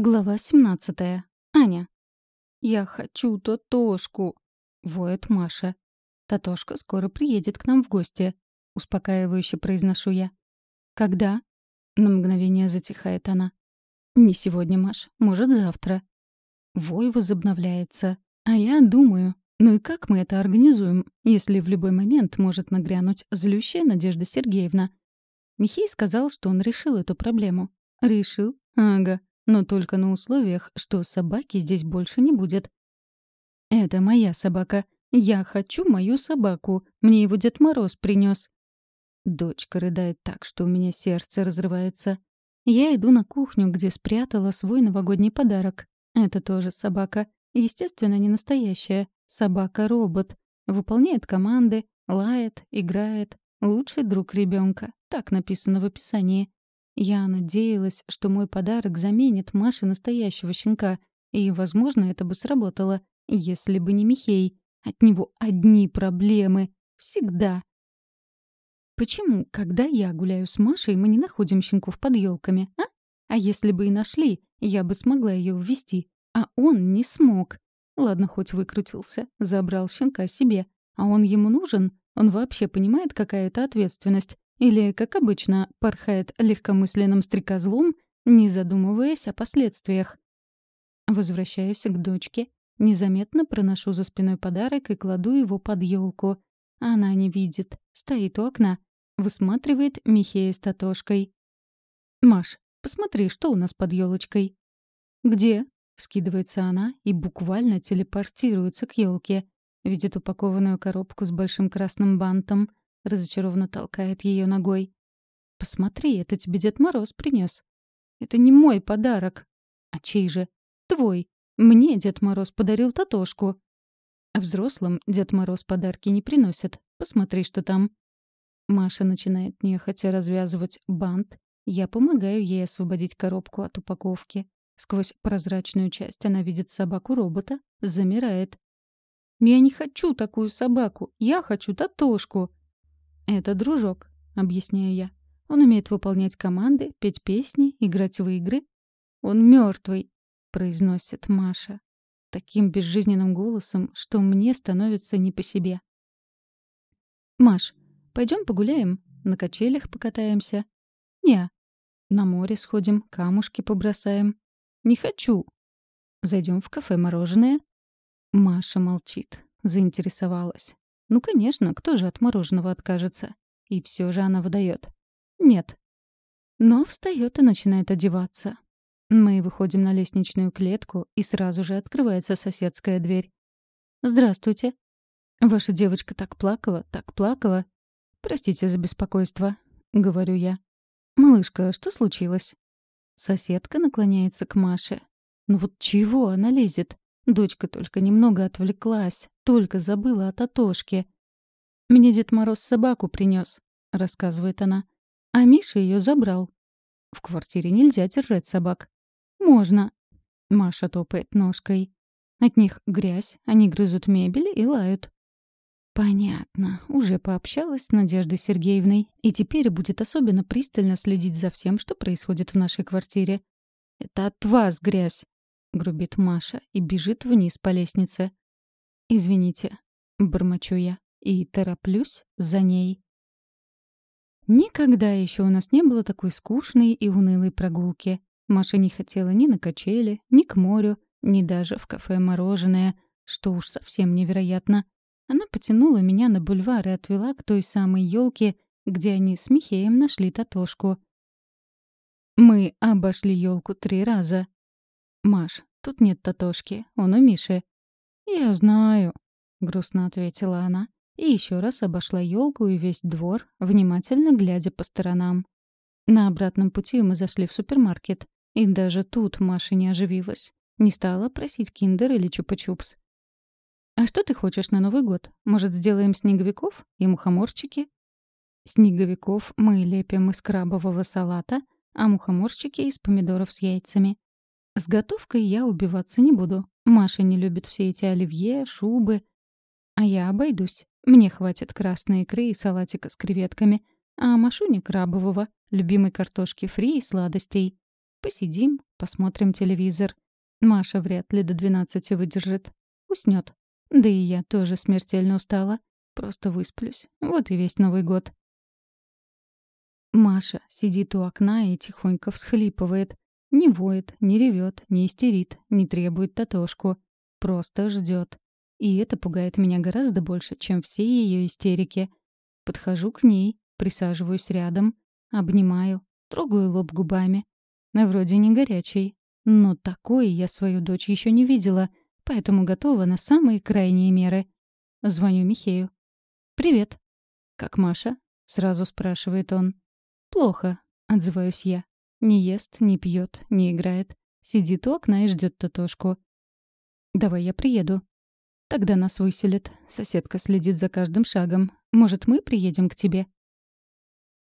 Глава 17. Аня. «Я хочу Тотошку!» — воет Маша. «Тотошка скоро приедет к нам в гости», — успокаивающе произношу я. «Когда?» — на мгновение затихает она. «Не сегодня, Маш. Может, завтра». Вой возобновляется. А я думаю, ну и как мы это организуем, если в любой момент может нагрянуть злющая Надежда Сергеевна? Михей сказал, что он решил эту проблему. Решил? Ага но только на условиях, что собаки здесь больше не будет. «Это моя собака. Я хочу мою собаку. Мне его Дед Мороз принес. Дочка рыдает так, что у меня сердце разрывается. Я иду на кухню, где спрятала свой новогодний подарок. Это тоже собака. Естественно, не настоящая. Собака-робот. Выполняет команды, лает, играет. Лучший друг ребенка. Так написано в описании. Я надеялась, что мой подарок заменит Маше настоящего щенка, и, возможно, это бы сработало, если бы не Михей. От него одни проблемы. Всегда. Почему, когда я гуляю с Машей, мы не находим щенков под елками, а? А если бы и нашли, я бы смогла ее ввести. А он не смог. Ладно, хоть выкрутился, забрал щенка себе. А он ему нужен? Он вообще понимает, какая это ответственность? Или, как обычно, порхает легкомысленным стрекозлом, не задумываясь о последствиях. Возвращаюсь к дочке, незаметно проношу за спиной подарок и кладу его под елку. Она не видит, стоит у окна, высматривает Михея с Татошкой. «Маш, посмотри, что у нас под елочкой. «Где?» — вскидывается она и буквально телепортируется к елке. Видит упакованную коробку с большим красным бантом, разочарованно толкает ее ногой. «Посмотри, это тебе Дед Мороз принес. «Это не мой подарок». «А чей же?» «Твой. Мне Дед Мороз подарил Татошку». А взрослым Дед Мороз подарки не приносит. Посмотри, что там». Маша начинает нехотя развязывать бант. Я помогаю ей освободить коробку от упаковки. Сквозь прозрачную часть она видит собаку-робота, замирает. «Я не хочу такую собаку, я хочу Татошку!» «Это дружок», — объясняю я. «Он умеет выполнять команды, петь песни, играть в игры». «Он мертвый», — произносит Маша. Таким безжизненным голосом, что мне становится не по себе. «Маш, пойдем погуляем? На качелях покатаемся?» «Не». «На море сходим, камушки побросаем?» «Не хочу». «Зайдем в кафе мороженое?» Маша молчит, заинтересовалась. Ну, конечно, кто же от мороженого откажется? И все же она выдает. Нет. Но встает и начинает одеваться. Мы выходим на лестничную клетку, и сразу же открывается соседская дверь. «Здравствуйте. Ваша девочка так плакала, так плакала. Простите за беспокойство», — говорю я. «Малышка, что случилось?» Соседка наклоняется к Маше. «Ну вот чего она лезет? Дочка только немного отвлеклась, только забыла о Татошке. «Мне Дед Мороз собаку принес, рассказывает она. «А Миша ее забрал. В квартире нельзя держать собак. «Можно». Маша топает ножкой. От них грязь, они грызут мебель и лают. Понятно. Уже пообщалась с Надеждой Сергеевной. И теперь будет особенно пристально следить за всем, что происходит в нашей квартире. «Это от вас грязь», — грубит Маша и бежит вниз по лестнице. «Извините», — бормочу я и тороплюсь за ней. Никогда еще у нас не было такой скучной и унылой прогулки. Маша не хотела ни на качели, ни к морю, ни даже в кафе мороженое, что уж совсем невероятно. Она потянула меня на бульвар и отвела к той самой елке, где они с Михеем нашли Татошку. Мы обошли елку три раза. «Маш, тут нет Татошки, он у Миши». «Я знаю», — грустно ответила она и еще раз обошла елку и весь двор, внимательно глядя по сторонам. На обратном пути мы зашли в супермаркет, и даже тут Маша не оживилась. Не стала просить киндер или чупа-чупс. «А что ты хочешь на Новый год? Может, сделаем снеговиков и мухоморчики?» Снеговиков мы лепим из крабового салата, а мухоморчики — из помидоров с яйцами. С готовкой я убиваться не буду. Маша не любит все эти оливье, шубы. А я обойдусь. Мне хватит красной икры и салатика с креветками, а Машуне крабового, любимой картошки фри и сладостей. Посидим, посмотрим телевизор. Маша вряд ли до двенадцати выдержит. Уснет. Да и я тоже смертельно устала. Просто высплюсь. Вот и весь Новый год. Маша сидит у окна и тихонько всхлипывает. Не воет, не ревет, не истерит, не требует татошку. Просто ждет. И это пугает меня гораздо больше, чем все ее истерики. Подхожу к ней, присаживаюсь рядом, обнимаю, трогаю лоб губами. На вроде не горячий, но такой я свою дочь еще не видела, поэтому готова на самые крайние меры. Звоню Михею. «Привет». «Как Маша?» — сразу спрашивает он. «Плохо», — отзываюсь я. Не ест, не пьет, не играет. Сидит у окна и ждет Татошку. «Давай я приеду». «Тогда нас выселят. Соседка следит за каждым шагом. Может, мы приедем к тебе?»